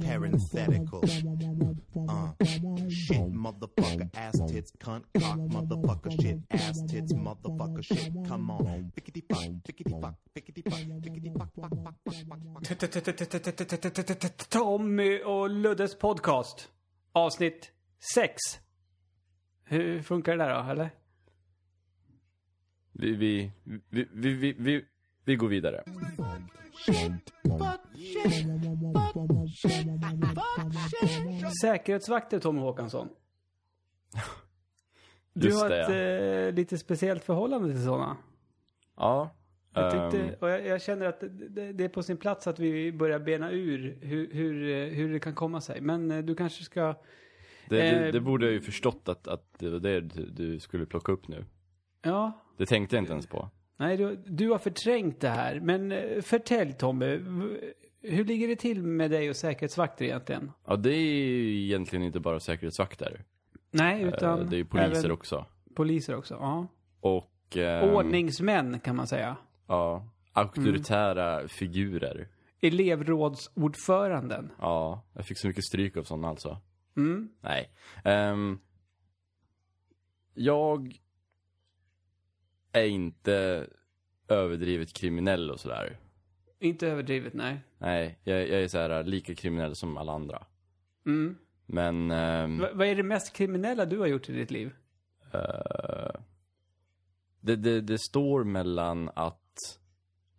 Parenthetical. Uh. Shit, motherfucker, ass tits, cunt, cock, motherfucker, shit, ass tits, motherfucker, shit. Come on. Bickety fuck, bickety fuck, bickety fuck, bickety fuck, fuck, fuck, fuck, fuck, fuck. Tommy och Luddes podcast. Avsnitt 6. Hur funkar det där då, eller? Vi, vi, vi, vi, vi, vi, vi går vidare. Säkerhetsvakter, Tommy Håkansson. Du Just har det, ett ja. eh, lite speciellt förhållande till sådana. Ja. Jag, ehm, tyckte, och jag, jag känner att det, det, det är på sin plats att vi börjar bena ur hur, hur, eh, hur det kan komma sig. Men eh, du kanske ska... det, det, eh, det borde jag ju förstått att, att det var det du skulle plocka upp nu. Ja, Det tänkte jag inte ens på. Nej du, du har förträngt det här. Men eh, förtälj Tommy, hur ligger det till med dig och säkerhetsvakter egentligen? Ja, det är ju egentligen inte bara säkerhetsvakter. Nej, Eh, utan Det är ju poliser också. poliser också. Ja. Och... ehm, Ordningsmän kan man säga. Ja. Auktoritära Mm. figurer. Elevrådsordföranden. Ja, jag fick så mycket stryk av sådana alltså. Mm. Nej. Ehm, jag är inte överdrivet kriminell och sådär. Inte överdrivet, nej. Nej, jag, jag är så här lika kriminell som alla andra. Mm. Men... ehm, Va- vad är det mest kriminella du har gjort i ditt liv? eh, det, det, det står mellan att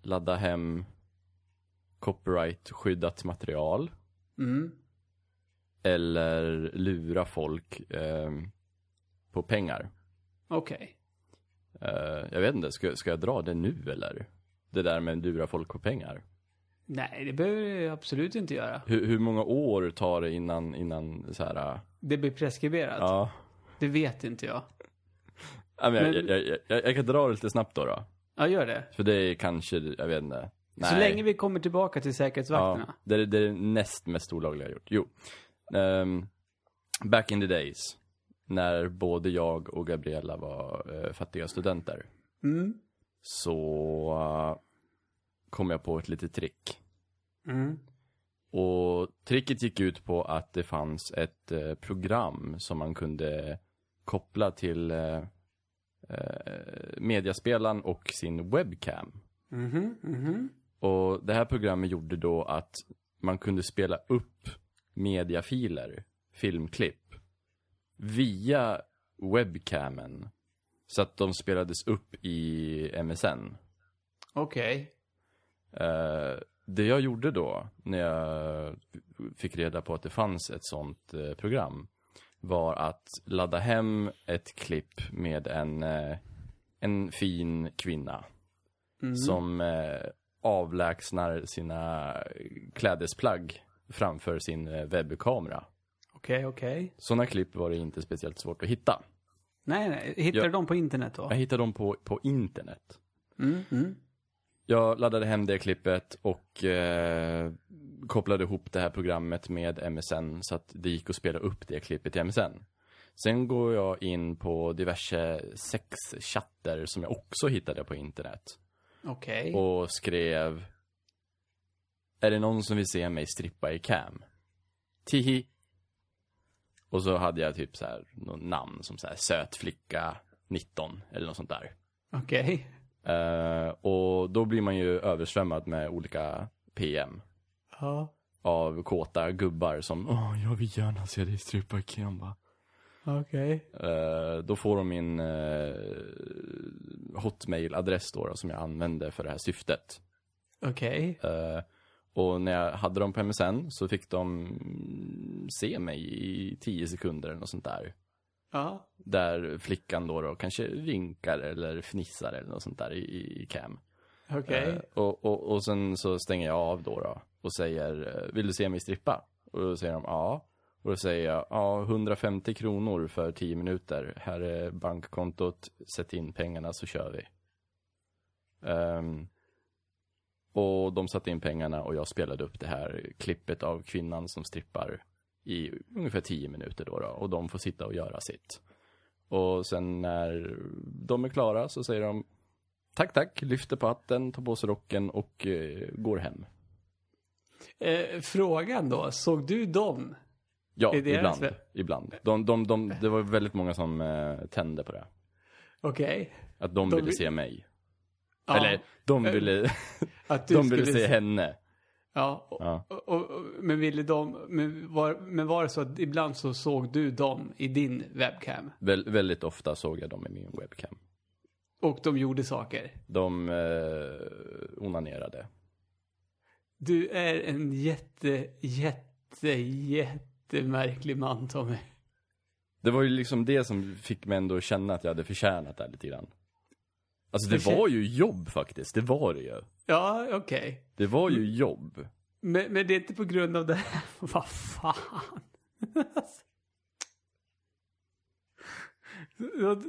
ladda hem copyright-skyddat material Mm. eller lura folk ehm, på pengar. Okej. Eh, jag vet inte, ska, ska jag dra det nu eller? Det där med att lura folk på pengar. Nej, det behöver du absolut inte göra. Hur, hur många år tar det innan, innan så här... äh, Det blir preskriberat. Ja. Det vet inte jag. Ja, men jag, Men- jag, jag, jag, jag kan dra det lite snabbt då, då. Ja, gör det. För det är kanske, jag vet inte. Nej. Så länge vi kommer tillbaka till säkerhetsvakterna. Ja, det är det är det näst mest olagliga jag gjort. Jo. Ehm, back in the days. När både jag och Gabriella var eh, fattiga studenter. Mm. Så eh, kom jag på ett litet trick. Mm. Och tricket gick ut på att det fanns ett eh, program som man kunde koppla till eh, eh, mediaspelaren och sin webcam. Mhm, mhm. Och det här programmet gjorde då att man kunde spela upp mediafiler, filmklipp, via webcamen. Så att de spelades upp i MSN. Okej. Eh, det jag gjorde då, när jag fick reda på att det fanns ett sånt eh, program, var att ladda hem ett klipp med en, eh, en fin kvinna som eh, avlägsnar sina klädesplagg framför sin webbkamera. Okej, okej. Sådana klipp var det inte speciellt svårt att hitta. Nej, nej. Hittar du dem på internet då? Jag hittade dem på, på internet. Mm, mm. Jag laddade hem det klippet och eh, kopplade ihop det här programmet med MSN så att det gick att spela upp det klippet i MSN. Sen går jag in på diverse sexchatter som jag också hittade på internet Okej. och skrev Är det någon som vill se mig strippa i cam? Tihi. Och så hade jag typ så här något namn som så här söt flicka 19 eller något sånt där. Okej. Eh, och då blir man ju översvämmad med olika PM Ja. av kåta gubbar som Åh, jag vill gärna se dig strippa Kemba. Okej. Eh, då får de min uh, hotmail-adress då, då, som jag använde för det här syftet. Okej. Eh, och när jag hade dem på MSN så fick de se mig i 10 sekunder eller något sånt där. Ja. Där flickan då, då kanske vinkar eller fnissar eller något sånt där i, i cam. Okej. Eh, och, och, och sen så stänger jag av då, då och säger, eh, vill du se mig strippa? Och då säger de ja. Och då säger jag, ja 150 kronor för 10 minuter. Här är bankkontot, sätt in pengarna så kör vi. Ehm, Och de satte in pengarna och jag spelade upp det här klippet av kvinnan som strippar i ungefär 10 minuter då, då och de får sitta och göra sitt. Och sen när de är klara så säger de tack, tack, lyfter på hatten, tar på sig rocken och eh, går hem. Eh, frågan då, såg du dem? Ja, ibland. deras- ibland. De, de, de, det var väldigt många som eh, tände på det. Okej. Att de, De ville vill- se mig. Ja, Eller, de Eh, ville, att du de ville se henne. Ja, och, Ja. och, och, men ville de, men var, men var det så att ibland så såg du dem i din webcam? Väl, väldigt ofta såg jag dem i min webcam. Och de gjorde saker? De eh, onanerade. Du är en jätte, jätte, jättemärklig man Tommy. Det var ju liksom det som fick mig ändå känna att jag hade förtjänat det lite grann. Alltså det var ju jobb faktiskt, det var det ju. Ja, okej. Det var Mm. ju jobb. Men, men det är inte på grund av det här. Vad fan.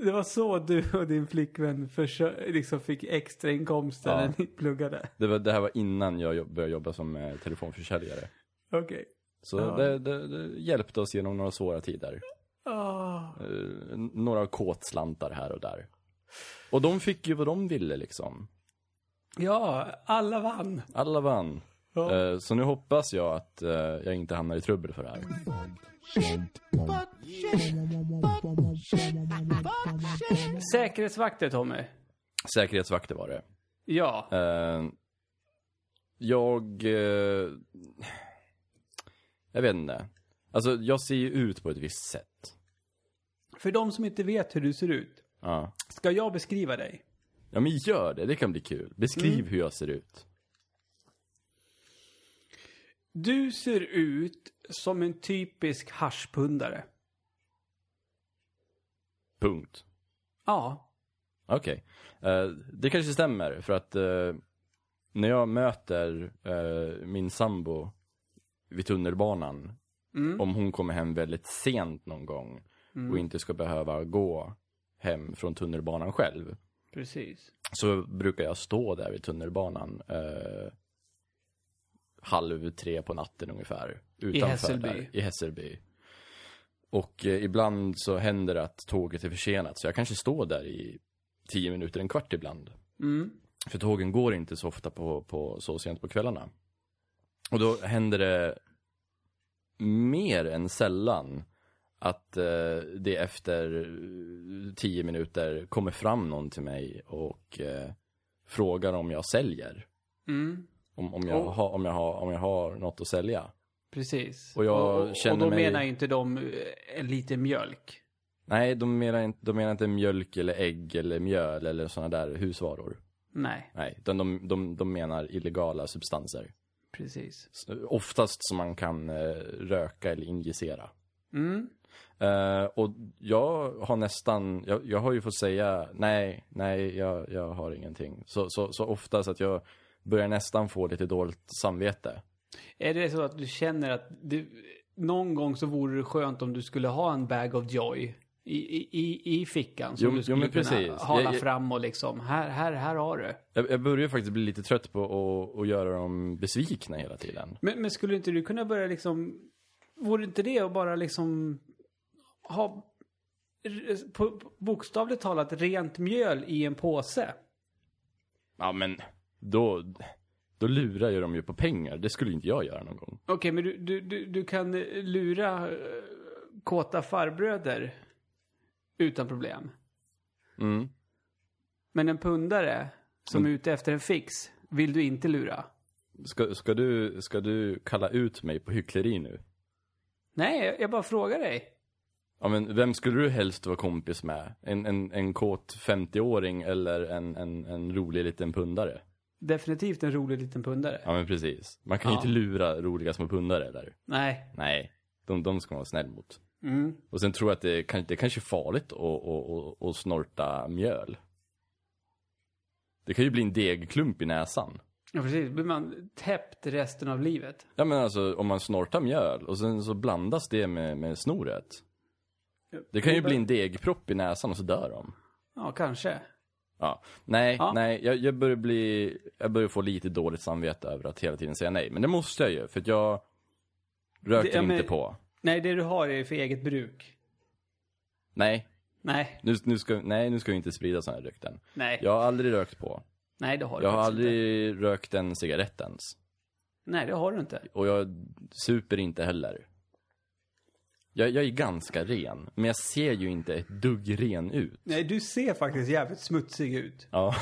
Det var- så du och din flickvän försö- liksom fick extra inkomster Ja. när ni pluggade. Det, var, det här var innan jag jobb, började jobba som eh, telefonförsäljare. Okej. Så Ja. det, det, det hjälpte oss genom några svåra tider. Eh, några kåtslantar här och där. Och de fick ju vad de ville liksom. Ja, alla vann. Alla vann. Ja. Eh, så nu hoppas jag att eh, jag inte hamnar i trubbel för det här. Säkerhetsvakter Tommy. Säkerhetsvakter var det. Ja. Eh, jag... Eh, jag vet inte. Alltså, jag ser ju ut på ett visst sätt. För de som inte vet hur du ser ut. Ja. Ska jag beskriva dig? Ja, men gör det. Det kan bli kul. Beskriv Mm. hur jag ser ut. Du ser ut som en typisk haschpundare. Punkt. Ja. Okej. Eh, det kanske stämmer, för att eh, när jag möter eh, min sambo vid tunnelbanan, Mm. om hon kommer hem väldigt sent någon gång och inte ska behöva gå hem från tunnelbanan själv, Precis. så brukar jag stå där vid tunnelbanan eh, halv tre på natten ungefär. Utanför Hässelby. Där, I Hässelby. Och eh, ibland så händer det att tåget är försenat, så jag kanske står där i tio minuter, en kvart ibland. Mm. För tågen går inte så ofta på, på så sent på kvällarna. Och då händer det mer än sällan att eh, det efter eh, tio minuter kommer fram någon till mig och eh, frågar om jag säljer. Mm. Om, om, jag Och- har, om, jag har, om jag har något att sälja. Precis. Och jag och, och, känner och då mig- menar inte de eh, en liten mjölk. Nej, de menar, inte, de menar inte mjölk eller ägg eller mjöl eller sådana där husvaror. Nej, Nej, utan de, de, de menar illegala substanser. precis. Oftast som man kan eh, röka eller injicera. Mm. Eh, och jag har nästan, jag, jag har ju fått säga nej, nej, jag, jag har ingenting. Så, så, så ofta så att jag börjar nästan få lite dåligt samvete. Är det så att du känner att du, någon gång så vore det skönt om du skulle ha en bag of joy i, i, i, fickan som Jo, du jo, skulle men kunna hala Jag- jag- fram och liksom, här, här, här har du. Jag, jag börjar faktiskt bli lite trött på att, att göra dem besvikna hela tiden. Men, men skulle inte du kunna börja liksom, vore inte det att bara liksom ha på, bokstavligt talat rent mjöl i en påse? Ja, men då, då lurar ju de ju på pengar. Det skulle inte jag göra någon gång. Okej, men du, du, du, du kan lura eh, kåta farbröder utan problem. Mm. Men en pundare som är ute efter en fix vill du inte lura. Ska, ska, du, ska du kalla ut mig på hyckleri nu? Nej, jag bara frågar dig. Ja, men vem skulle du helst vara kompis med? En, en, en kåt 50-åring eller en, en, en rolig liten pundare? Definitivt en rolig liten pundare. Ja, men precis. Man kan ju Ja. inte lura roliga små pundare där. Nej. Nej, de, de ska man vara snäll mot. Mm. Och sen tror jag att det, kan, det kanske är farligt att, att, att, att snorta mjöl. Det kan ju bli en degklump i näsan. Ja, precis. Blir man täppt resten av livet? Ja men alltså om man snortar mjöl och sen så blandas det med, med snoret. Det kan ju bli en degpropp i näsan och så dör de. Ja, kanske. Ja. Nej, Ja. nej, jag, jag börjar bli, jag börjar få lite dåligt samvete över att hela tiden säga nej. Men det måste jag ju, för att jag röker Det- men- inte på. Nej, det du har är för eget bruk. Nej, Nej, nu, nu ska, nej, nu ska vi inte sprida sådana rykten. nej. Jag har aldrig rökt på. Nej, det har du Jag har faktiskt inte. aldrig rökt en cigarett ens. Nej, det har du inte. Och jag super inte heller. Jag, jag är ganska ren, men jag ser ju inte ett dugg ren ut. Nej, du ser faktiskt jävligt smutsig ut. Ja.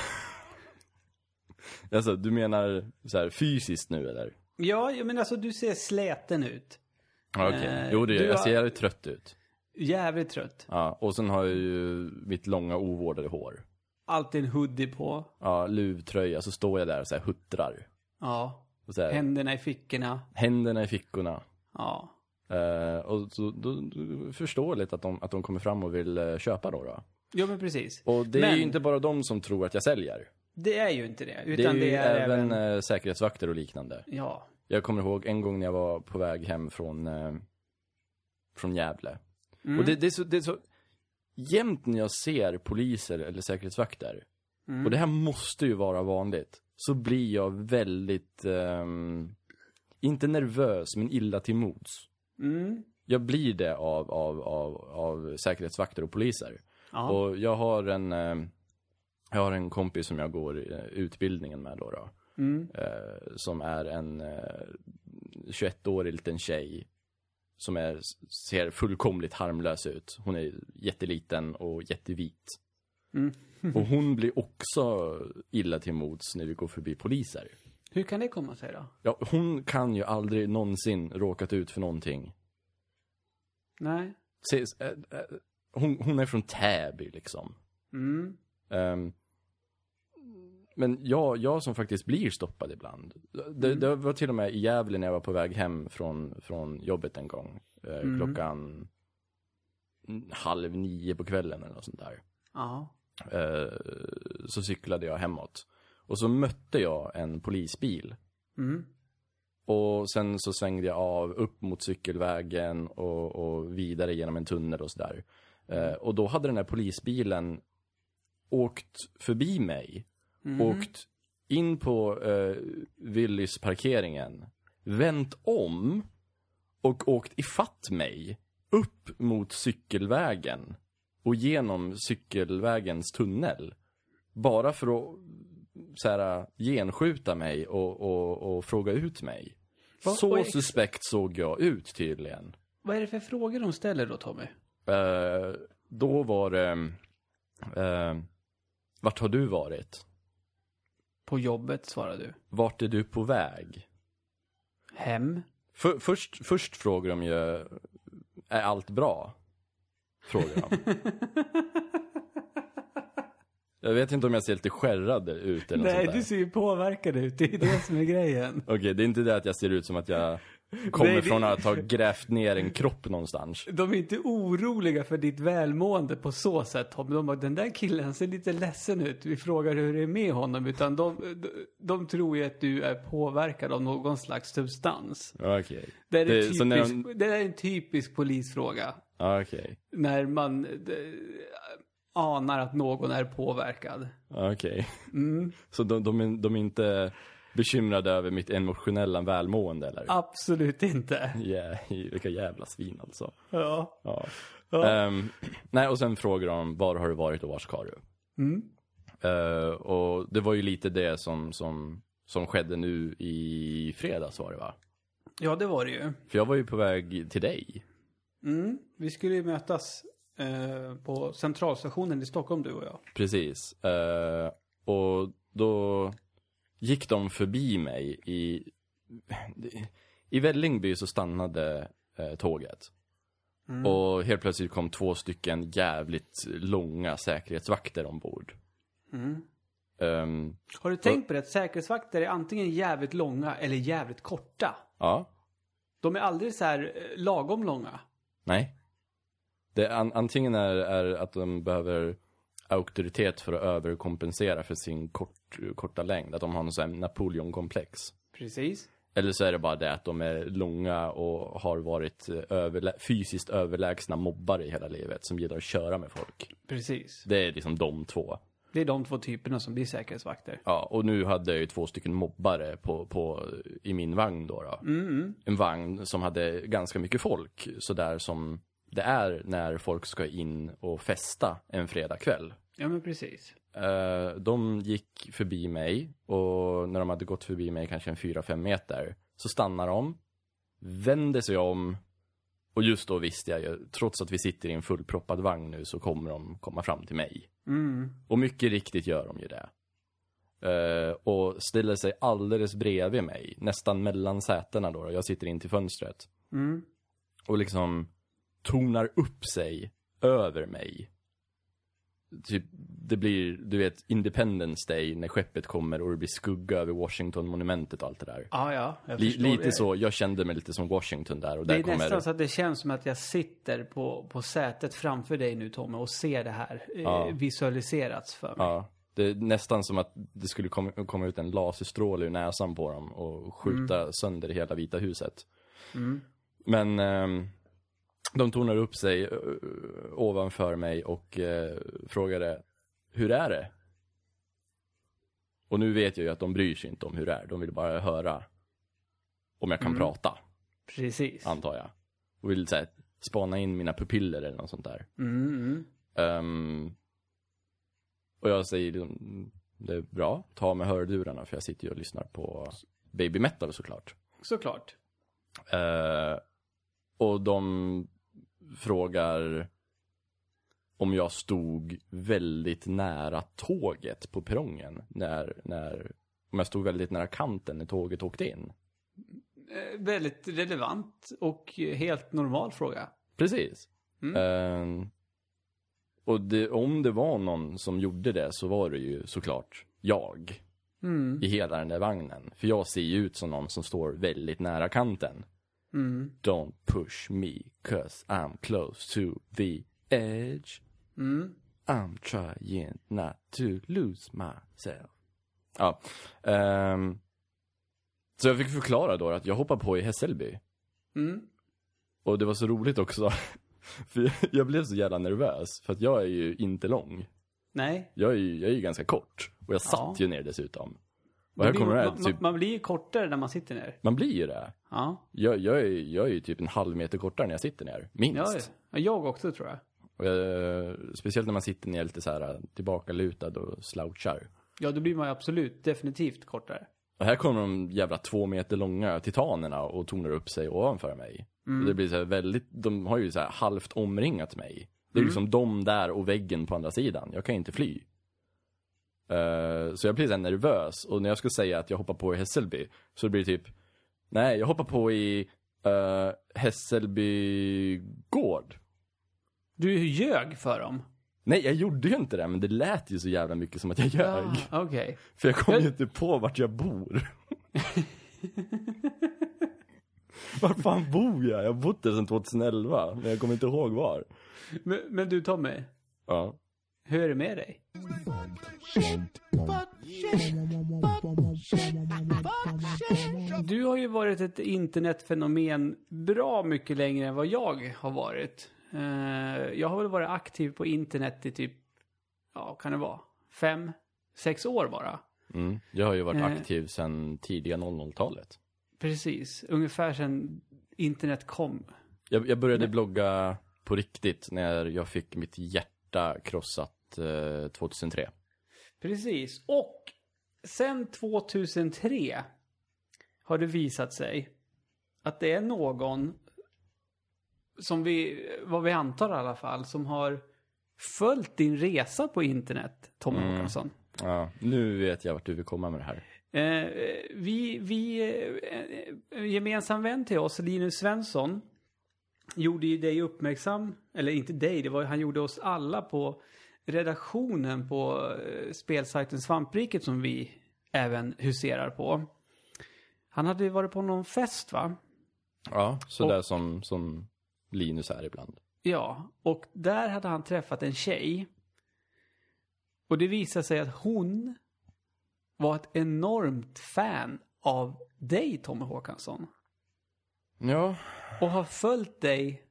alltså, du menar så här fysiskt nu eller? Ja, men alltså du ser släten ut. Ja, Okej, Eh, jo det du jag ser har- jävligt trött ut. Jävligt trött. Ja, och sen har jag ju mitt långa ovårdade hår. Alltid en hoodie på. Ja, luvtröja, så står jag där och så här huttrar. Ja. Och så här, Händerna i fickorna. händerna i fickorna. Ja. Eh, och så, då, då, förståeligt att de, att de kommer fram och vill eh, köpa då. då. Jo, men precis. Och det är Men- ju inte bara de som tror att jag säljer. Det är ju inte det. Det är Utan ju det är, även, även... eh, säkerhetsvakter och liknande. Ja. Jag kommer ihåg en gång när jag var på väg hem från, från Gävle. Mm. Och det, det, är så, det är så, jämt när jag ser poliser eller säkerhetsvakter, Mm. och det här måste ju vara vanligt, så blir jag väldigt, ehm, inte nervös, men illa till mods. Mm. Jag blir det av, av, av, av säkerhetsvakter och poliser. Ja. Och jag har en, eh, jag har en kompis som jag går eh, utbildningen med då. då Mm. eh, som är en eh, 21-årig liten tjej. Som är, ser fullkomligt harmlös ut. Hon är jätteliten och jättevit. Mm. Och hon blir också illa till mods när vi går förbi poliser. Hur kan det komma sig då? Ja, hon kan ju aldrig någonsin råkat ut för någonting. Nej. Se, äh, äh, hon, hon är från Täby liksom. Mm. Ehm, men jag, jag som faktiskt blir stoppad ibland. Det, Mm. det var till och med i Gävle när jag var på väg hem från, från jobbet en gång. Eh, Mm. Klockan halv nio på kvällen eller något sånt där. Ja. Eh, så cyklade jag hemåt. Och så mötte jag en polisbil. Mm. Och sen så svängde jag av upp mot cykelvägen och, och vidare genom en tunnel och sådär. Eh, och då hade den här polisbilen åkt förbi mig. Mm. Åkt in på eh, Willys parkeringen. Vänt om. Och åkt ifatt mig. Upp mot cykelvägen. Och genom cykelvägens tunnel. Bara för att så här, genskjuta mig och, och, och fråga ut mig. Va- Så suspekt såg jag ut tydligen. Vad är det för frågor de ställer då, Tommy? Eh, då var det... Eh, vart har du varit? På jobbet, svarar du. Vart är du på väg? Hem? För, först, först frågar de ju, är allt bra? Frågar de. jag vet inte om jag ser lite skärrad ut eller Nej, du ser ju påverkad ut. Det är det som är grejen. Okej, det är inte det att jag ser ut som att jag kommer Nej, det- från att ha grävt ner en kropp någonstans. De är inte oroliga för ditt välmående på så sätt, Tommy. De bara, den där killen ser lite ledsen ut. Vi frågar hur det är med honom. Utan de, de, de tror ju att du är påverkad av någon slags substans. Okej. Det är, Det- det, typisk, det är en typisk polisfråga. Okej. När man eh, anar att någon är påverkad. Okej. Mm, Så de, de, de är inte bekymrade över mitt emotionella välmående eller? absolut inte. Ja, vilka jävla svin alltså. Ja. Ja. Ja. Ehm, nej, och sen frågar de, var har du varit och var ska du? Mm. Eh, och det var ju lite det som, som, som skedde nu i fredags var det va? ja, det var det ju. För jag var ju på väg till dig. Mm. Vi skulle ju mötas eh, på centralstationen i Stockholm, du och jag. Precis. Eh, och då gick de förbi mig i... I Vällingby så stannade eh, tåget. Mm. Och helt plötsligt kom två stycken jävligt långa säkerhetsvakter ombord. Mm. Ehm, Har du tänkt på det? Att säkerhetsvakter är antingen jävligt långa eller jävligt korta. ja, De är aldrig så här eh, lagom långa. nej. Det, an, antingen är, är att de behöver auktoritet för att överkompensera för sin kort, korta längd. Att de har någon sån här Napoleon-komplex. Precis. Eller så är det bara det att de är långa och har varit eh, överlä fysiskt överlägsna mobbare i hela livet som gillar att köra med folk. Precis. Det är liksom de två. Det är de två typerna som blir säkerhetsvakter. Ja, och nu hade jag ju två stycken mobbare på, på, i min vagn då. då. Mm, En vagn som hade ganska mycket folk, sådär som det är när folk ska in och festa en fredagkväll. Ja, men precis. Eh, de gick förbi mig och när de hade gått förbi mig kanske en 4-5 meter så stannar de, vänder sig om och just då visste jag ju, trots att vi sitter i en fullproppad vagn nu så kommer de komma fram till mig. Mm. Och mycket riktigt gör de ju det. Eh, och ställer sig alldeles bredvid mig, nästan mellan sätena då, jag sitter in till fönstret. Mm. Och liksom tonar upp sig över mig. Typ, det blir, du vet, Independence Day när skeppet kommer och det blir skugga över Washington-monumentet och allt det där. Ja, ja. Jag Li, lite det. så, jag kände mig lite som Washington där och Det där är kommer... nästan så att det känns som att jag sitter på, på sätet framför dig nu Tommy och ser det här eh, Ja. visualiserats för mig. Ja, det är nästan som att det skulle komma, komma ut en laserstråle ur näsan på dem och skjuta sönder hela Vita huset. Mm. Men ehm, de tornar upp sig ovanför mig och eh, frågade Hur är det? Och nu vet jag ju att de bryr sig inte om hur det är. De vill bara höra om jag kan Mm. prata, Precis. antar jag. Och vill så här, spana in mina pupiller eller något sånt där. Mm. Ehm, och jag säger liksom, det är bra, ta med hörlurarna för jag sitter ju och lyssnar på baby metal såklart. Såklart. Eh, och de frågar om jag stod väldigt nära tåget på perrongen när, när, om jag stod väldigt nära kanten när tåget åkte in. Eh, väldigt relevant och helt normal fråga. Precis. Mm. Eh, och det, om det var någon som gjorde det så var det ju såklart jag. Mm. i hela den där vagnen. För jag ser ju ut som någon som står väldigt nära kanten. Mm. Don't push me, cause I'm close to the edge. Mm. I'm trying not to lose myself. Ja. ehm, så jag fick förklara då att jag hoppar på i Hässelby. Mm. Och det var så roligt också. För jag, jag blev så jävla nervös. För att jag är ju inte lång. Nej. Jag är ju, jag är ju ganska kort. Och jag satt Ja. ju ner dessutom. Man blir, det man, typ, man blir ju kortare när man sitter ner. man blir ju det. Ja. Jag, jag, är, jag är ju typ en halv meter kortare när jag sitter ner. Minst. Ja, ja. jag också tror jag. Jag, speciellt när man sitter ner lite så här tillbakalutad och slouchar. Ja, då blir man ju absolut definitivt kortare. Och här kommer de jävla två meter långa titanerna och tonar upp sig ovanför mig. Och det blir så väldigt, de har ju så halvt omringat mig. Det är liksom de där och väggen på andra sidan. Jag kan inte fly. Eh, så jag blir så nervös. Och när jag ska säga att jag hoppar på i Hässelby, så blir det typ, nej, jag hoppar på i uh, Hässelby gård. Du ljög för dem. Nej, jag gjorde ju inte det, men det lät ju så jävla mycket som att jag ljög. Ah, Okej. För jag kom Jag- ju inte på vart jag bor. var fan bor jag? Jag har bott där sedan 2011, men jag kommer inte ihåg var. Men, men du Tommy, Ja. Hur är det med dig? Du har ju varit ett internetfenomen bra mycket längre än vad jag har varit. Eh, jag har väl varit aktiv på internet i typ, ja, kan det vara, fem, sex år bara. Mm. Jag har ju varit Eh. aktiv sedan tidiga 00-talet. Precis, ungefär sedan internet kom. Jag, jag började blogga på riktigt när jag fick mitt hjärta krossat eh, 2003. Precis, och sen 2003 har det visat sig att det är någon som vi, vad vi antar i alla fall, som har följt din resa på internet, Tommy Mm. Håkansson. Ja, nu vet jag vart du vill komma med det här. Eh, vi, vi, eh, en gemensam vän till oss, Linus Svensson, gjorde ju dig uppmärksam, eller inte dig, det var han gjorde oss alla på redaktionen på eh, spelsajten Svampriket som vi även huserar på. Han hade ju varit på någon fest va? Ja, sådär som, som Linus är ibland. Ja, och där hade han träffat en tjej. Och det visade sig att hon var ett enormt fan av dig, Tommy Håkansson. Ja, Och har följt dig,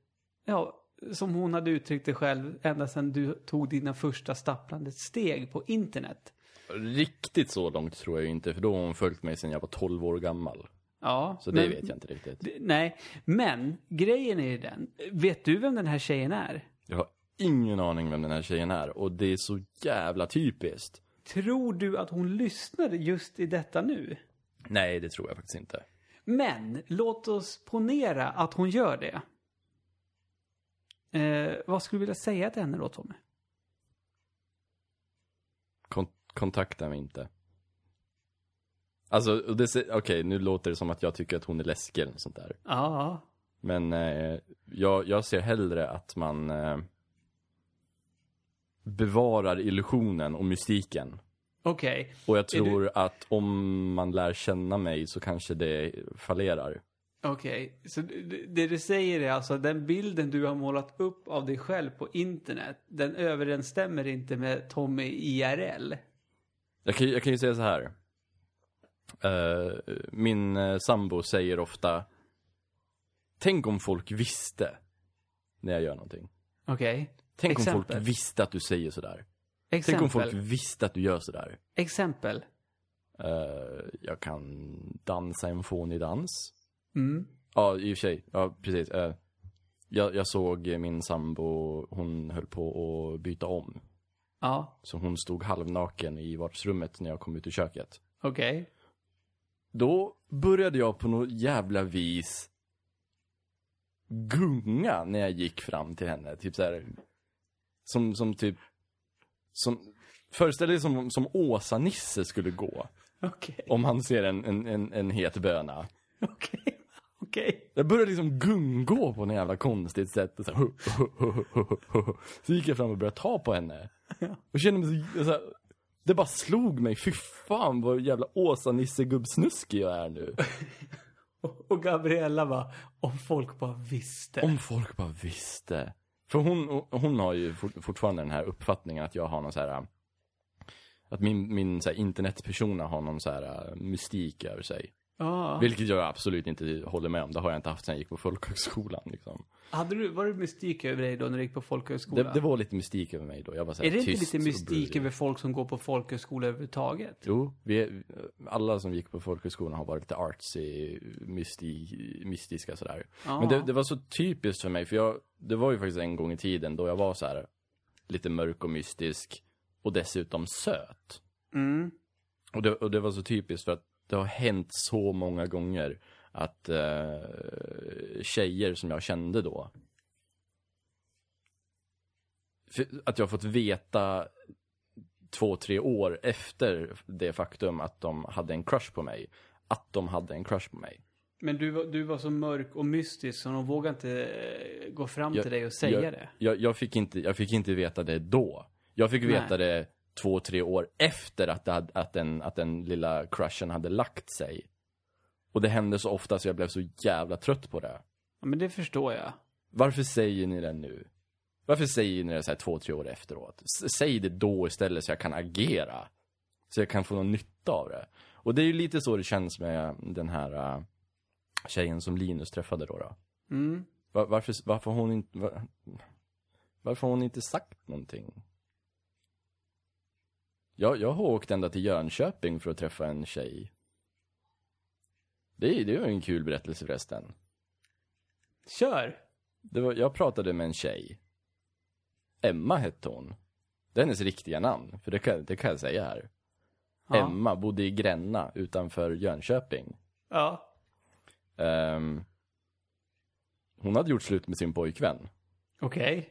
ja, som hon hade uttryckt det själv ända sedan du tog dina första stapplande steg på internet. Riktigt så långt tror jag inte, för då har hon följt mig sedan jag var 12 år gammal. Ja. Så det men- vet jag inte riktigt. Nej, men grejen är ju den. Vet du vem den här tjejen är? Jag har ingen aning vem den här tjejen är, och det är så jävla typiskt. Tror du att hon lyssnade just i detta nu? Nej, det tror jag faktiskt inte. Men låt oss ponera att hon gör det. Eh, vad skulle du vilja säga till henne då, Tommy? Kon- kontakta mig inte. Alltså, okej, nu låter det som att jag tycker att hon är läskig eller något sånt där. Ja. Men eh, jag, jag ser hellre att man eh, bevarar illusionen och mystiken. Okej. Och jag tror att om man lär känna mig så kanske det fallerar. Okej. Så det, du säger är alltså att den bilden du har målat upp av dig själv på internet, den överensstämmer inte med Tommy IRL. Jag kan, jag kan ju säga så här. Eh, min eh, sambo säger ofta Tänk om folk visste när jag gör någonting. Okej. Tänk om Exempel. folk visste att du säger sådär. Exempel. Tänk om folk visste att du gör sådär. Exempel. Eh, jag kan dansa en fånig dans. Mm. Ja, i och för sig. Ja, precis. Eh, jag, jag såg min sambo, hon höll på att byta om. Ja. Så hon stod halvnaken i vardagsrummet när jag kom ut ur köket. Okej. Då började jag på något jävla vis gunga när jag gick fram till henne. Typ så här. Som, som typ, som, föreställ dig som, som Åsa-Nisse skulle gå. Okej. Om han ser en, en, en, en het böna. Okej. Okej. Jag började liksom gungå på något jävla konstigt sätt. Och så, här, så gick jag fram och började ta på henne. Och kände mig så, så här, det bara slog mig. Fy fan vad jävla Åsa-Nisse-gubbsnuskig jag är nu. Och Gabriella bara, om folk bara visste. Om folk bara visste. För hon, hon har ju fort- fortfarande den här uppfattningen att jag har någon så här att min, min så här, internetpersona har någon så här äh, mystik över sig. Ja. Vilket jag absolut inte håller med om. Det har jag inte haft sedan jag gick på folkhögskolan liksom. Hade du, var det mystik över dig då när du gick på folkhögskola? Det, det var lite mystik över mig då. Jag var så här är det inte lite mystik över folk som går på folkhögskola överhuvudtaget? Jo, vi alla som gick på folkhögskolan har varit lite artsy, mysti, mystiska sådär. Ja. Men det, det var så typiskt för mig, för jag, det var ju faktiskt en gång i tiden då jag var så här lite mörk och mystisk och dessutom söt. Mm. Och det, och det var så typiskt för att det har hänt så många gånger att eh, tjejer som jag kände då att jag har fått veta två, tre år efter det faktum att de hade en crush på mig. Att de hade en crush på mig. Men du, du var så mörk och mystisk så de vågade inte eh, gå fram Jag- till dig och säga jag, det. Jag, jag, fick inte, jag fick inte veta det då. Jag fick veta Nej. det två, tre år efter att, hade, att, den, att den lilla crushen hade lagt sig. Och det hände så ofta så jag blev så jävla trött på det. Ja, men det förstår jag. Varför säger ni det nu? Varför säger ni det så här två, tre år efteråt? Säg det då istället så jag kan agera. Så jag kan få någon nytta av det. Och det är ju lite så det känns med den här uh, tjejen som Linus träffade då. då. Mm. Var, varför, varför hon inte... Var, varför har hon inte sagt någonting? Jag, jag har åkt ända till Jönköping för att träffa en tjej. Det, är- det var ju en kul berättelse förresten. Kör! Det var, jag pratade med en tjej. Emma hette hon. Det är hennes riktiga namn, för det kan, det kan jag säga här. Ja. Emma bodde i Gränna utanför Jönköping. Ja. Ehm, hon hade gjort slut med sin pojkvän. Okej.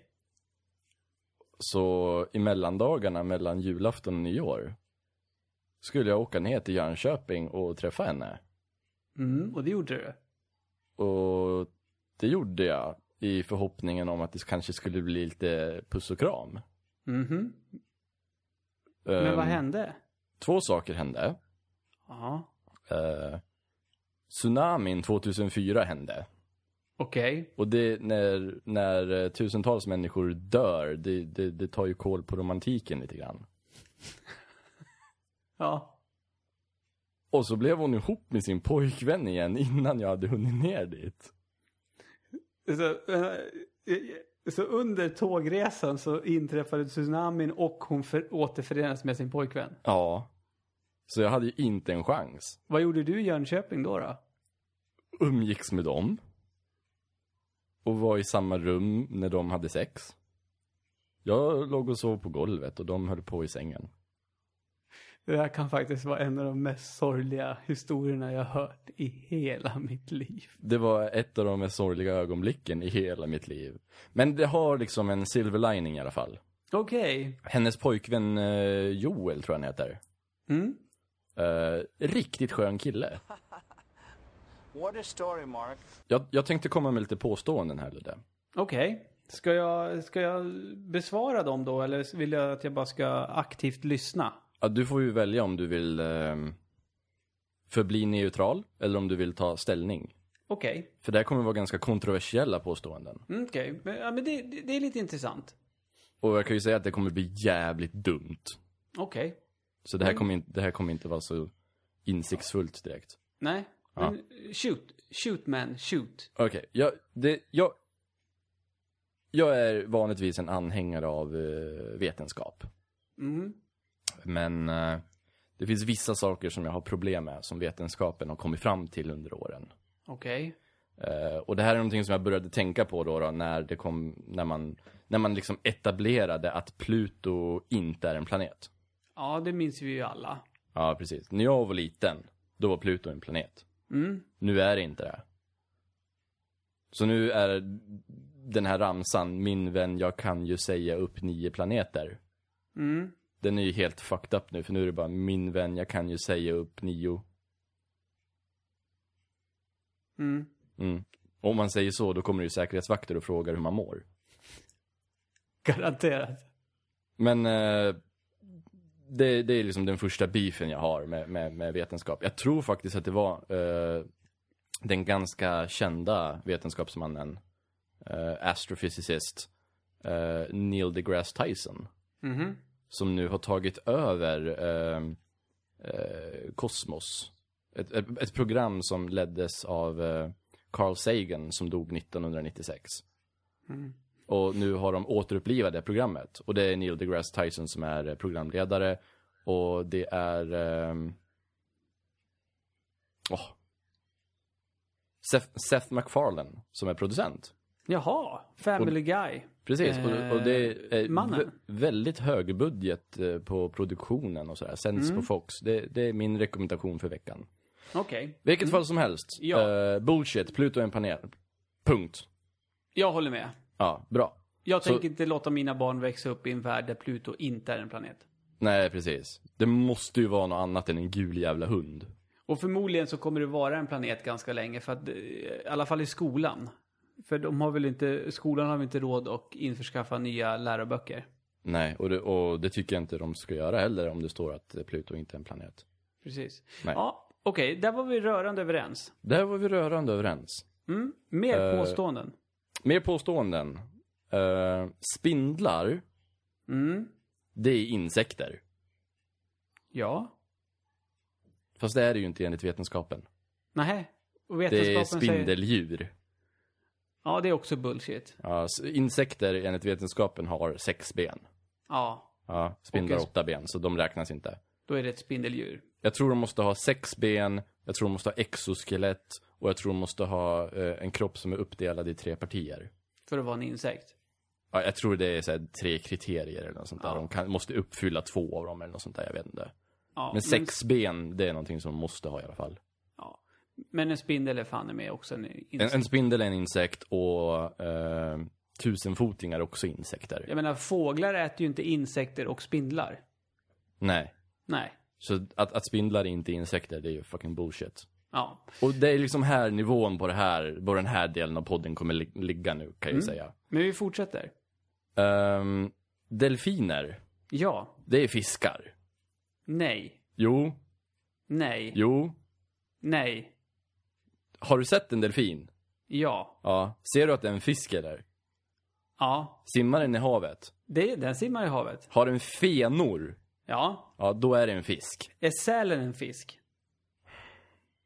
Så i mellandagarna mellan julafton och nyår skulle jag åka ner till Jönköping och träffa henne. Mm, och det gjorde du. Och det gjorde jag i förhoppningen om att det kanske skulle bli lite puss och kram. Mhm. Men vad Ehm, hände? Två saker hände. Ja. Eh, tsunamin 2004 hände. Okej. Och det, när, när eh, tusentals människor dör, det, det, det tar ju koll på romantiken lite grann. Ja. Och så blev hon ihop med sin pojkvän igen innan jag hade hunnit ner dit. Så, eh, Så under tågresan så inträffade tsunamin och hon för, återförenades med sin pojkvän. Ja. Så jag hade ju inte en chans. Vad gjorde du i Jönköping då? då? Umgicks med dem. Och var i samma rum när de hade sex. Jag låg och sov på golvet och de höll på i sängen. Det här kan faktiskt vara en av de mest sorgliga historierna jag hört i hela mitt liv. Det var ett av de mest sorgliga ögonblicken i hela mitt liv. Men det har liksom en silver lining i alla fall. Okej. Hennes pojkvän eh, Joel tror jag han heter. Mm. Eh, riktigt skön kille. What a story, Mark. Jag, jag tänkte komma med lite påståenden här Ludde. Okej. Ska, jag, ska jag besvara dem då eller vill jag att jag bara ska aktivt lyssna? Ja, du får ju välja om du vill eh, förbli neutral eller om du vill ta ställning. Okej. För det här kommer vara ganska kontroversiella påståenden. Mm, Okej. Men, ja, men det, det, det är lite intressant. Och jag kan ju säga att det kommer bli jävligt dumt. Okej. Så det här kommer inte, det här kommer inte vara så insiktsfullt direkt. Nej. Ja. Men shoot. Shoot man, shoot. Okej, jag, det, jag, jag är vanligtvis en anhängare av eh, vetenskap. Mm. Men eh, det finns vissa saker som jag har problem med som vetenskapen har kommit fram till under åren. Okej. Eh, och det här är någonting som jag började tänka på då, då när det kom, när man, när man liksom etablerade att Pluto inte är en planet. Ja, det minns vi ju alla. Ja, precis. När jag var liten, då var Pluto en planet. Mm. Nu är det inte det. Så nu är den här ramsan, min vän, jag kan ju säga upp nio planeter. Mm. Den är ju helt fucked up nu, för nu är det bara min vän, jag kan ju säga upp nio. Mm. Mm. Om man säger så, då kommer det ju säkerhetsvakter och frågar hur man mår. Garanterat. Men eh, det, det är liksom den första beefen jag har med, med, med vetenskap. Jag tror faktiskt att det var eh, den ganska kända vetenskapsmannen, eh, astrophysicist, eh, Neil deGrasse Tyson, Mhm. som nu har tagit över eh, eh, Kosmos. Ett, ett, ett program som leddes av eh, Carl Sagan som dog 1996. Mm. Och nu har de återupplivat det programmet. Och det är Neil deGrasse Tyson som är eh, programledare. Och det är... ehm, åh. Seth, Seth MacFarlane som är producent. Jaha, Family Guy. Precis, och, och det är mannen. vä- väldigt hög budget eh, på produktionen och sådär. Sänds Mm. på Fox. Det, det är min rekommendation för veckan. Okej. Vilket fall som helst. Mm. Ja. Eh, bullshit, Pluto är en planet. Punkt. Jag håller med. Ja, bra. Jag Så- tänker inte låta mina barn växa upp i en värld där Pluto inte är en planet. Nej, precis. Det måste ju vara något annat än en gul jävla hund. Och förmodligen så kommer det vara en planet ganska länge, för att, eh, i alla fall i skolan. För de har väl inte, skolan har väl inte råd att införskaffa nya läroböcker. Nej, och det, och det tycker jag inte de ska göra heller om det står att Pluto inte är en planet. Precis. Nej. Ja, okej, där var vi rörande överens. Där var vi rörande överens. Mm. Mer Eh, påståenden. Mer påståenden. Eh, spindlar, Mm. det är insekter. Ja. Fast det är det ju inte enligt vetenskapen. Nej. Och Det är vetenskapen säger... spindeldjur. Ja, det är också bullshit. Ja, insekter enligt vetenskapen har sex ben. Ja, Ja, spindlar har åtta ben, så de räknas inte. då är det ett spindeldjur. Jag tror de måste ha sex ben, jag tror de måste ha exoskelett och jag tror de måste ha eh, en kropp som är uppdelad i tre partier. För att vara en insekt. Ja, jag tror det är så här, tre kriterier eller något sånt där. Ja. De kan, måste uppfylla två av dem eller något sånt där, jag vet inte. Ja, Men sex ben, det är någonting som de måste ha i alla fall. Ja. Men en spindel är fan med också en En, insekt. en spindel är en insekt och eh, tusenfotingar är också insekter. Jag menar, fåglar äter ju inte insekter och spindlar. Nej. Nej. Så att, att spindlar är inte är insekter, det är ju fucking bullshit. Ja. Och det är liksom här nivån på det här, på den här delen av podden kommer li- ligga nu, kan jag ju säga. Men vi fortsätter. Ehm, delfiner, Ja. det är fiskar. Nej. Jo, Nej. jo. Nej. Har du sett en delfin? Ja. Ja. Ser du att det är en fisk eller? Ja. Simmar den i havet? Det, den simmar i havet. Har den fenor? Ja. Ja, då är det en fisk. Är sälen en fisk?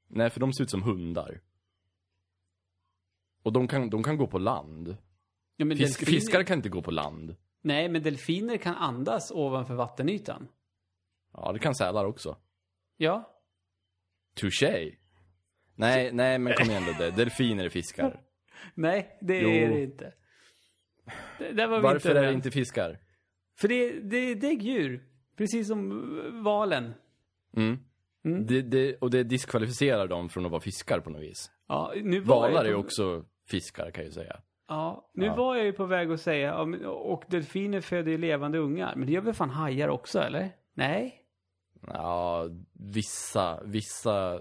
Nej, för de ser ut som hundar. Och de kan, de kan gå på land. Ja, men Fisk, delfiner- Fiskar kan inte gå på land. Nej, men delfiner kan andas ovanför vattenytan. Ja, det kan sälar också. Ja. Touché. Nej, nej men kom igen Ludde. Delfiner är fiskar. Nej, det Jo. är det inte. Det, där var vi Varför är det inte fiskar? För det, det är däggdjur. Precis som valen. Mm. Det, det, och det diskvalificerar dem från att vara fiskar på något vis. Ja, nu Valar är på, också fiskar kan jag säga. Ja, nu Ja. var jag ju på väg att säga, och delfiner föder ju levande ungar. Men det gör väl fan hajar också, eller? Nej? Ja, vissa, vissa,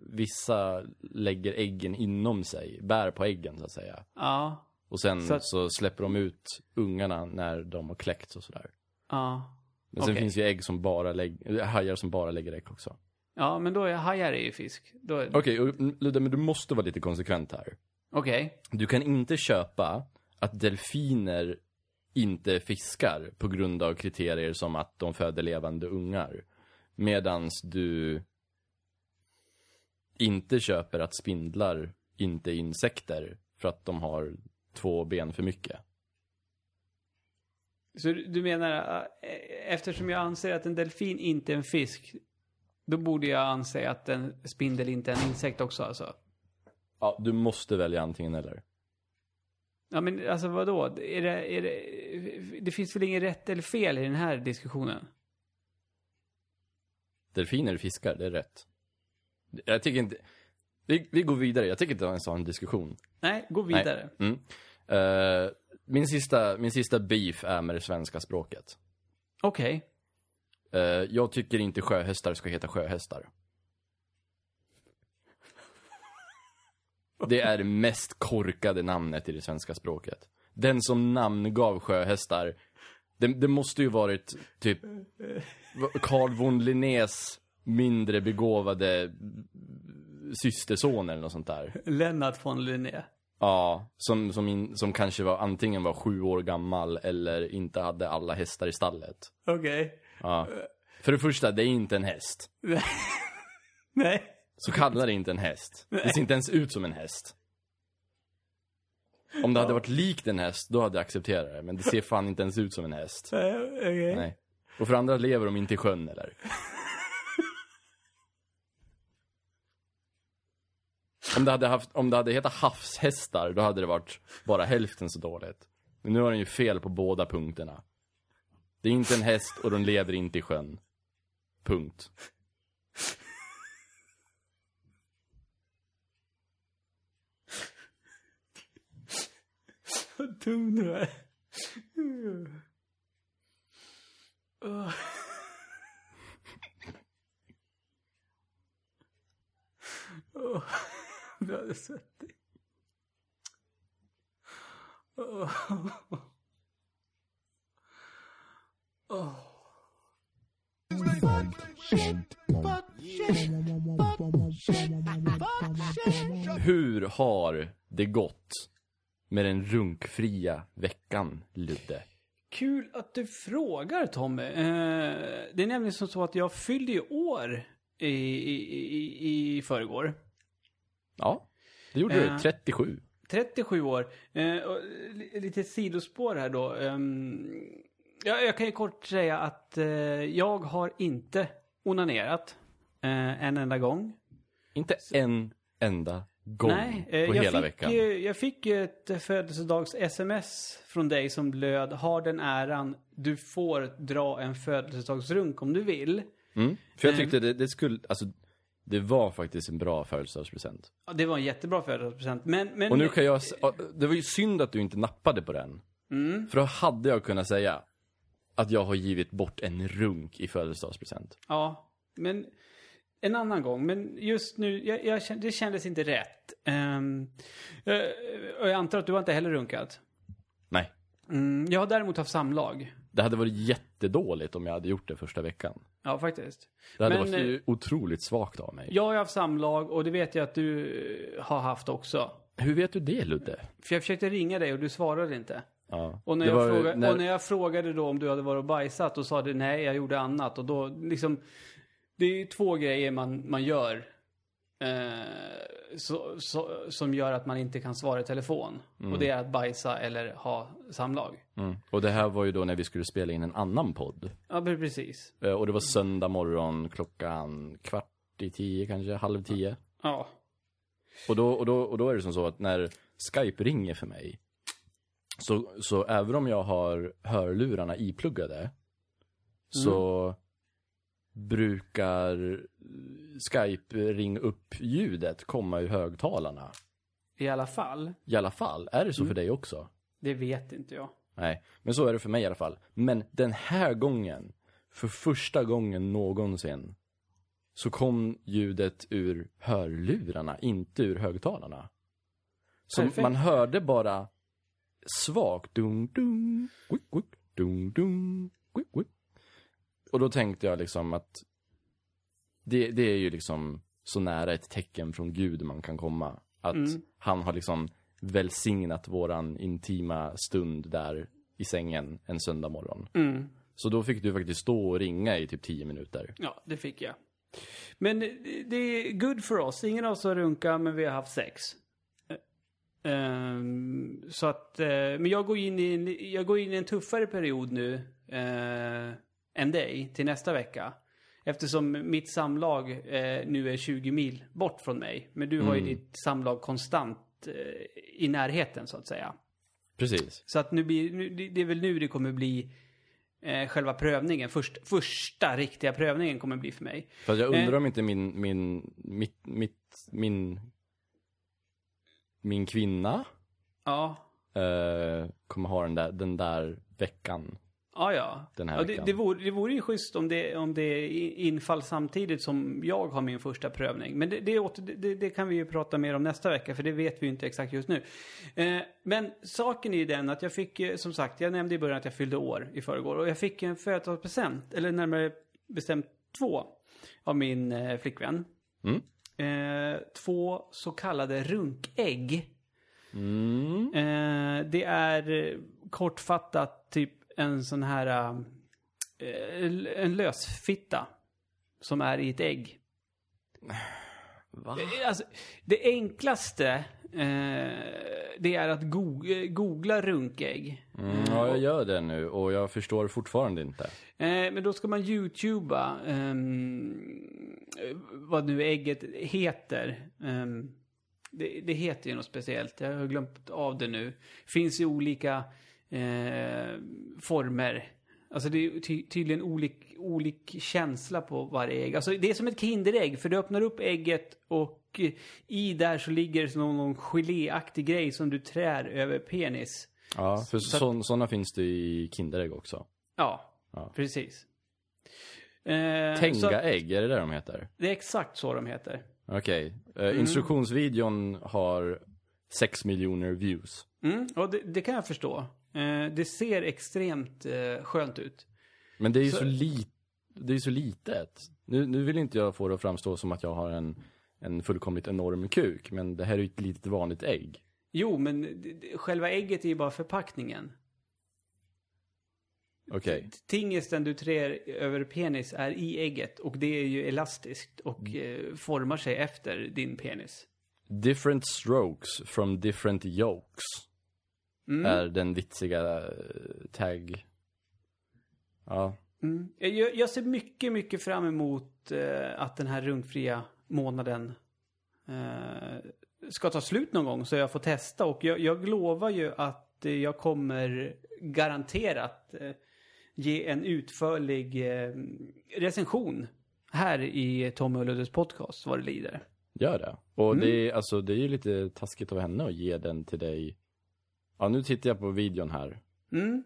vissa lägger äggen inom sig, bär på äggen så att säga. Ja. Och sen Så så, att- släpper de ut ungarna när de har kläckts och sådär. Ja. Men sen Okej. finns ju ägg som bara lägger, hajar som bara lägger ägg också. Ja, men då är hajar är ju fisk. Då är... Okej, och Ludde, men du måste vara lite konsekvent här. Okej. Du kan inte köpa att delfiner inte fiskar på grund av kriterier som att de föder levande ungar. Medans du inte köper att spindlar inte är insekter för att de har två ben för mycket. Så du- du menar, eh, eftersom jag anser att en delfin inte är en fisk, då borde jag anse att en spindel inte är en insekt också alltså? Ja, du måste välja antingen eller. Ja men alltså vadå? Är det, är det, det finns väl inget rätt eller fel i den här diskussionen? Delfiner är fiskar, det är rätt. Jag tycker inte... Vi, vi går vidare, jag tycker inte ens ha en diskussion. Nej, gå vidare. Mm. Eh, min, sista, min sista beef är med det svenska språket. Okej. Eh, jag tycker inte sjöhästar ska heta sjöhästar. Det är det mest korkade namnet i det svenska språket. Den som namngav sjöhästar, det, det måste ju varit typ Carl von Linnés mindre begåvade systerson eller något sånt där. Lennart von Linné. Ja, som, som, in, som kanske var, antingen var sju år gammal eller inte hade alla hästar i stallet. Okej. Ja. För det första, det är inte en häst. Nej. Så kalla det inte en häst. Det ser inte ens ut som en häst. Om det hade varit likt en häst, då hade jag accepterat det. Men det ser fan inte ens ut som en häst. Eh, Okej. Nej. Och för andra, lever de inte i sjön eller? Om det hade, haft, om det hade hetat havshästar, då hade det varit bara hälften så dåligt. Men nu har den ju fel på båda punkterna. Det är inte en häst och de lever inte i sjön. Punkt. Vad dum du är. Oh. Oh. Du hade sett det. Oh. Hur har det gått med den runkfria veckan, Ludde? Kul att du frågar Tommy. Eh, det är nämligen som så att jag fyllde ju år i, i, i, i förrgår. Ja, det gjorde Eh. du. 37. 37 år. Eh, lite sidospår här då. Ehm, ja, jag kan ju kort säga att eh, jag har inte onanerat eh, en enda gång. Inte en enda gång Nej, eh, på jag, hela fick, veckan. eh, jag fick ju ett födelsedags-sms från dig som löd Har den äran, du får dra en födelsedagsrunk om du vill. Mm. För jag Eh. tyckte det, det skulle, alltså, det var faktiskt en bra födelsedagspresent. Ja, det var en jättebra födelsedagspresent. Men, men, Och nu kan jag, det var ju synd att du inte nappade på den. Mm. För då hade jag kunnat säga att jag har givit bort en runk i födelsedagspresent. Ja, men en annan gång. Men just nu, jag, jag, det kändes inte rätt. Eh, och jag antar att du har inte heller runkat? Nej. Mm, jag har däremot haft samlag. Det hade varit jättedåligt om jag hade gjort det första veckan. Ja, faktiskt. Det hade Men, varit eh, otroligt svagt av mig. Jag har haft samlag och det vet jag att du har haft också. Hur vet du det, Ludde? För jag försökte ringa dig och du svarade inte. Ja. Och när, jag, var- fråga, när- och när jag frågade då om du hade varit och bajsat och sa du nej, jag gjorde annat. Och då liksom, det är ju två grejer man, man gör. Eh, så, så, som gör att man inte kan svara i telefon. Och det är att bajsa eller ha samlag. Mm. Och det här var ju då när vi skulle spela in en annan podd. Ja, precis. Eh, Och det var söndag morgon klockan kvart i tio kanske, halv tio. Ja. Och då, och, då, och då är det som så att när Skype ringer för mig så, så även om jag har hörlurarna ipluggade så brukar Skype ring upp ljudet komma ur högtalarna. I alla fall. I alla fall. Är det så för dig också? Det vet inte jag. Nej, men så är det för mig i alla fall. Men den här gången, för första gången någonsin, så kom ljudet ur hörlurarna, inte ur högtalarna. Så Perfekt. man hörde bara svagt dung dung, quick, quick, dung dung, quick, quick. Och då tänkte jag liksom att det, det är ju liksom så nära ett tecken från Gud man kan komma. Att han har liksom välsignat våran intima stund där i sängen en söndag morgon. Mm. Så då fick du faktiskt stå och ringa i typ 10 minuter. Ja, det fick jag. Men det- är good for oss. Ingen av oss har runkat, men vi har haft sex. Ehm, så att, eh, men jag går, in i jag går in i en tuffare period nu eh, än dig till nästa vecka. Eftersom mitt samlag eh, nu är 20 mil bort från mig. Men du har ju ditt samlag konstant i närheten så att säga. Precis. Så att nu blir, nu, det det är väl nu det kommer bli eh, själva prövningen. Först, första riktiga prövningen kommer bli för mig. För att jag undrar Eh. om inte min, min, mitt, mitt, min, min kvinna Ja, eh, kommer ha den där, den där veckan. ja. ja. Den här ja det, veckan. det, vore, det vore ju schysst om det, om det infall samtidigt som jag har min första prövning. Men det, det, det kan vi ju prata mer om nästa vecka, för det vet vi ju inte exakt just nu. Eh, men saken är ju den att jag fick, eh, som sagt, jag nämnde i början att jag fyllde år i förrgår. Och jag fick en födelsedagspresent, eller närmare bestämt två, av min eh, flickvän. Mm. Eh, två så kallade runkägg. Mm. Eh, det är eh, kortfattat typ en sån här eh, en lösfitta som är i ett ägg. Va? Eh, Alltså, det enklaste eh, det är att go eh, googla runkägg. Mm, ja, jag gör det nu och jag förstår fortfarande inte. Eh, men då ska man youtuba ehm, eh, vad nu ägget heter. Ehm, det, det heter ju något speciellt. Jag har glömt av det nu. Finns i olika eh, former. Alltså det är ty tydligen olik, olik känsla på varje ägg. Alltså det är som ett kinderägg. För du öppnar upp ägget och eh, i där så ligger det någon, någon geléaktig grej som du trär över penis. Ja, för Så sådana finns det i Kinderägg också. Ja, Ja. precis. Eh, Tenga-ägg, är det det de heter? Det är exakt så de heter. Okej. Mm. Eh, instruktionsvideon har 6 miljoner views. Mm, och det, det kan jag förstå. Eh, det ser extremt eh, skönt ut. Men det är ju Så- så, lit, det är så litet. Nu, nu vill inte jag få det att framstå som att jag har en, en fullkomligt enorm kuk, men det här är ju ett litet vanligt ägg. Jo, men själva ägget är ju bara förpackningen. Okej. Tingesten du trär över penis är i ägget och det är ju elastiskt och eh, formar sig efter din penis. Different strokes from different yolks Mm. är den vitsiga eh, tag. Ja. Mm. Jag, jag ser mycket, mycket fram emot eh, att den här runkfria månaden eh, ska ta slut någon gång så jag får testa. Och jag, jag lovar ju att eh, jag kommer garanterat eh, ge en utförlig eh, recension här i Tommy och Luddes podcast vad det lider. Gör det. Och Mm. det, är, alltså, det är ju lite taskigt av henne att ge den till dig. Ja, nu tittar jag på videon här. Mm.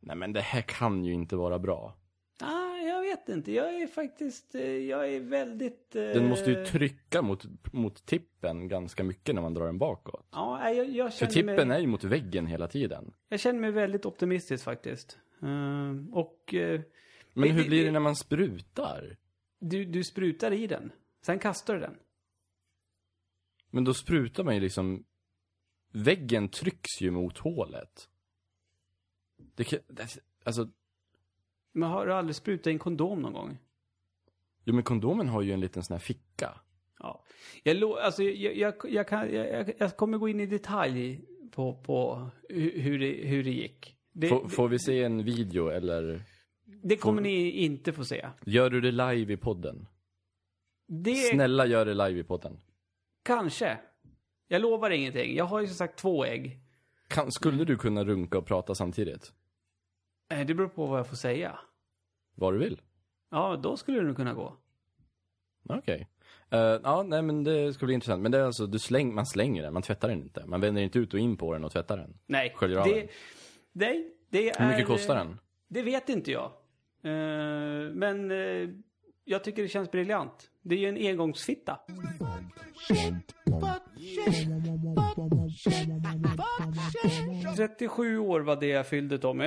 Nej, men det här kan ju inte vara bra. Ah, jag vet inte. Jag är faktiskt, eh, jag är väldigt... eh, Den måste ju trycka mot, mot tippen ganska mycket när man drar den bakåt. Ja, nej, jag, jag För känner tippen mig... är ju mot väggen hela tiden. Jag känner mig väldigt optimistisk faktiskt. Ehm, och eh, Men Det- hur det- blir det det- när man sprutar? du, du sprutar i den. Sen kastar du den. Men då sprutar man ju liksom... Väggen trycks ju mot hålet. Det kan, det, alltså, Men har du aldrig sprutat i en kondom någon gång? jo men kondomen har ju en liten sån här ficka. Ja. Jag, lo- alltså, jag, jag, jag, kan, jag, jag- jag kommer gå in i detalj på, på hu- hur, det, hur det gick. Det, Får, får vi se en video eller det kommer ni inte få se. gör du det live i podden? Det Snälla gör det live i podden. kanske. Jag lovar ingenting. Jag har ju som sagt två ägg. Kan, skulle du kunna runka och prata samtidigt? Eh, Det beror på vad jag får säga. Vad du vill? Ja, då skulle det nog kunna gå. Okej. Eh, ja, nej men det ska bli intressant. Men det är alltså, du släng, man slänger den, man tvättar den inte. Man vänder inte ut och in på den och tvättar den. Nej, Sköljer av den. det, nej, det är... Hur mycket kostar den? Det vet inte jag. Eh, men eh, jag tycker det känns briljant. Det är ju en engångsfitta. 37 år var det jag fyllde Tommy.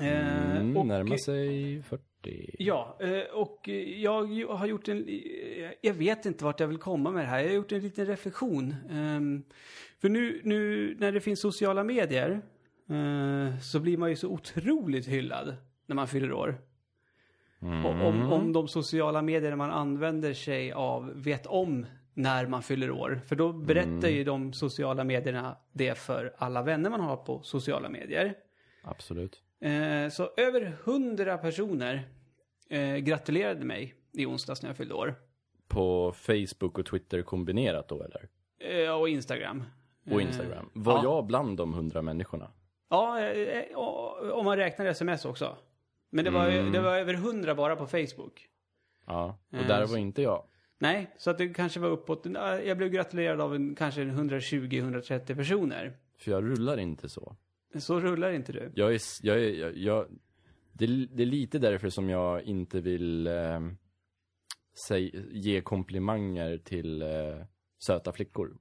Eh, Mm, och- närmar sig 40. Ja, eh, och jag har gjort en... Jag vet inte vart jag vill komma med det här. Jag har gjort en liten reflektion. Ehm, För nu, nu när det finns sociala medier eh, så blir man ju så otroligt hyllad när man fyller år. Och Om, om de sociala medier man använder sig av vet om när man fyller år. För då berättar ju de sociala medierna det för alla vänner man har på sociala medier. Absolut. Eh, så över hundra personer eh, gratulerade mig i onsdags när jag fyllde år. På Facebook och Twitter kombinerat då eller? Eh, och Instagram. Och Eh, Instagram. Var ja. jag bland de hundra människorna? Ja, eh, eh, om man räknar sms också. Men det var, Mm. det var över hundra bara på Facebook. Ja, och där var inte jag. Nej, så att det kanske var uppåt. Jag blev gratulerad av en, kanske 120-130 personer. För jag rullar inte så. Så rullar inte du. Jag är, jag är, jag, jag det, är- det är lite därför som jag inte vill eh, säg, ge komplimanger till eh, söta flickor.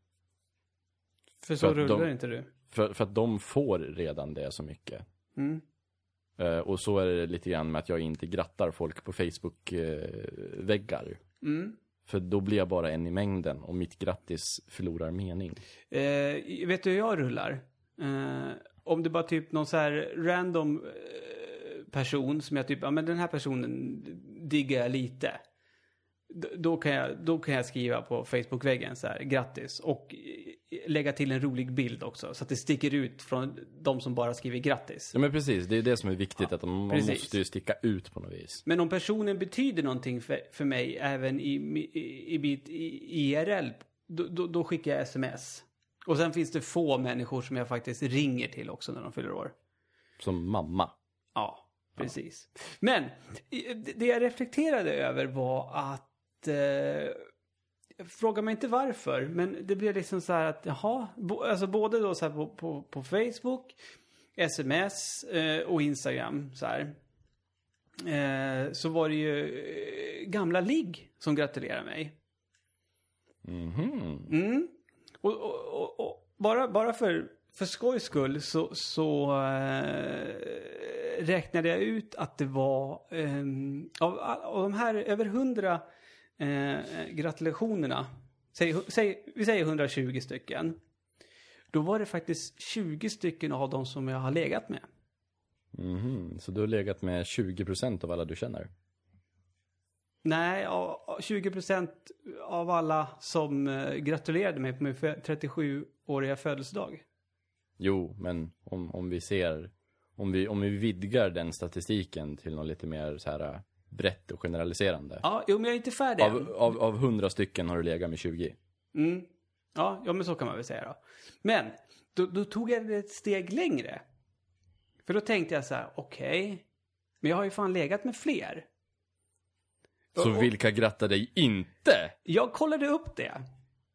För så För rullar de- inte du. För, för att de får redan det så mycket. Mm. Eh, och så är det lite grann med att jag inte grattar folk på Facebook-väggar. Mm för då blir jag bara en i mängden och mitt grattis förlorar mening. Eh, vet du hur jag rullar? Eh, om det bara typ någon så här random eh, person som jag typ, ja men den här personen diggar jag lite. D- Då kan, jag, då kan jag skriva på Facebook-väggen så här, grattis. Och lägga till en rolig bild också. Så att det sticker ut från de som bara skriver grattis. Ja men precis, det är det som är viktigt, att man precis. måste ju sticka ut på något vis. Men om personen betyder någonting för, för mig även i, i, i mitt IRL, då, då, då skickar jag sms. Och sen finns det få människor som jag faktiskt ringer till också när de fyller år. Som mamma. Ja, precis. Men i- det- det jag reflekterade över var att eh, Fråga mig inte varför, men det blev liksom så här att jaha, bo, alltså både då så här på, på, på Facebook, sms eh, och Instagram så här. Eh, så var det ju eh, gamla ligg som gratulerade mig. Mhm. Mm. Och, och, och, och bara, bara för, för skojs skull så, så eh, räknade jag ut att det var eh, av, av de här över hundra eh, gratulationerna, säg, säg, vi säger 120 stycken. Då var det faktiskt 20 stycken av dem som jag har legat med. Mhm. Så du har legat med 20% av alla du känner? Nej, ja, 20 procent av alla som eh, gratulerade mig på min fö- 37-åriga födelsedag. Jo, men om, om vi ser, om vi, om vi vidgar den statistiken till något lite mer så här brett och generaliserande. Ja, jo, men jag är inte färdig. Av, av, av 100 stycken har du legat med 20. Mm. Ja, ja, men så kan man väl säga då. Men då, då tog jag det ett steg längre. För då tänkte jag så här, okej, men jag har ju fan legat med fler. Så Och- vilka grattar dig inte? Jag kollade upp det.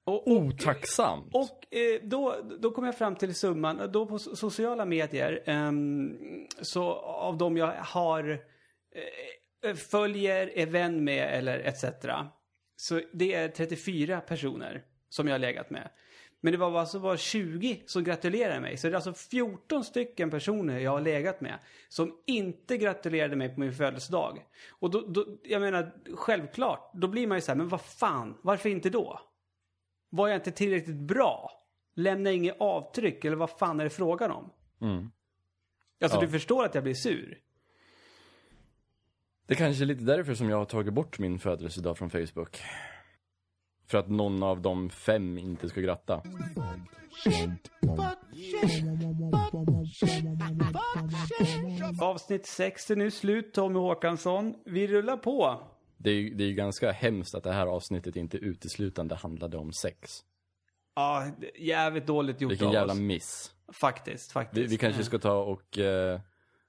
Och, och, Otacksamt. och eh, då, då kom jag fram till summan, då på so- sociala medier, ehm, så av de jag har, eh, följer, är vän med eller etc. Så det är 34 personer som jag har legat med. Men det var alltså bara 20 som gratulerade mig. Så det är alltså 14 stycken personer jag har legat med som inte gratulerade mig på min födelsedag. Och då, då jag menar, självklart, då blir man ju så här, men vad fan, varför inte då? Var jag inte tillräckligt bra? Lämna inget avtryck, eller vad fan är det frågan om? Mm. Alltså Ja. du förstår att jag blir sur. Det kanske är lite därför som jag har tagit bort min födelsedag från Facebook. För att någon av de fem inte ska gratta. Avsnitt 6 är nu slut, Tommy Håkansson. Vi rullar på. Det är, ju- det är ju ganska hemskt att det här avsnittet inte uteslutande handlade om sex. Ja, jävligt dåligt gjort Vilken av jävla oss. miss. Faktiskt, faktiskt. Vi, vi kanske ska ta och eh,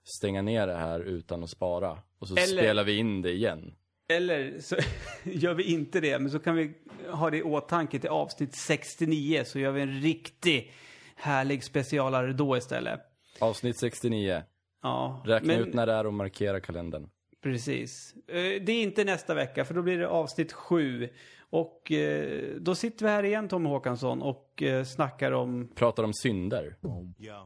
stänga ner det här utan att spara. Och så Eller- spelar vi in det igen. Eller så gör vi inte det, men så kan vi ha det i åtanke till avsnitt 69, så gör vi en riktig härlig specialare då istället. Avsnitt 69. Ja, Räkna men ut när det är och markera kalendern. precis. Eh, Det är inte nästa vecka, för då blir det avsnitt 7. Och eh, då sitter vi här igen, Tommy Håkansson, och eh, snackar om... Pratar om synder. Yo.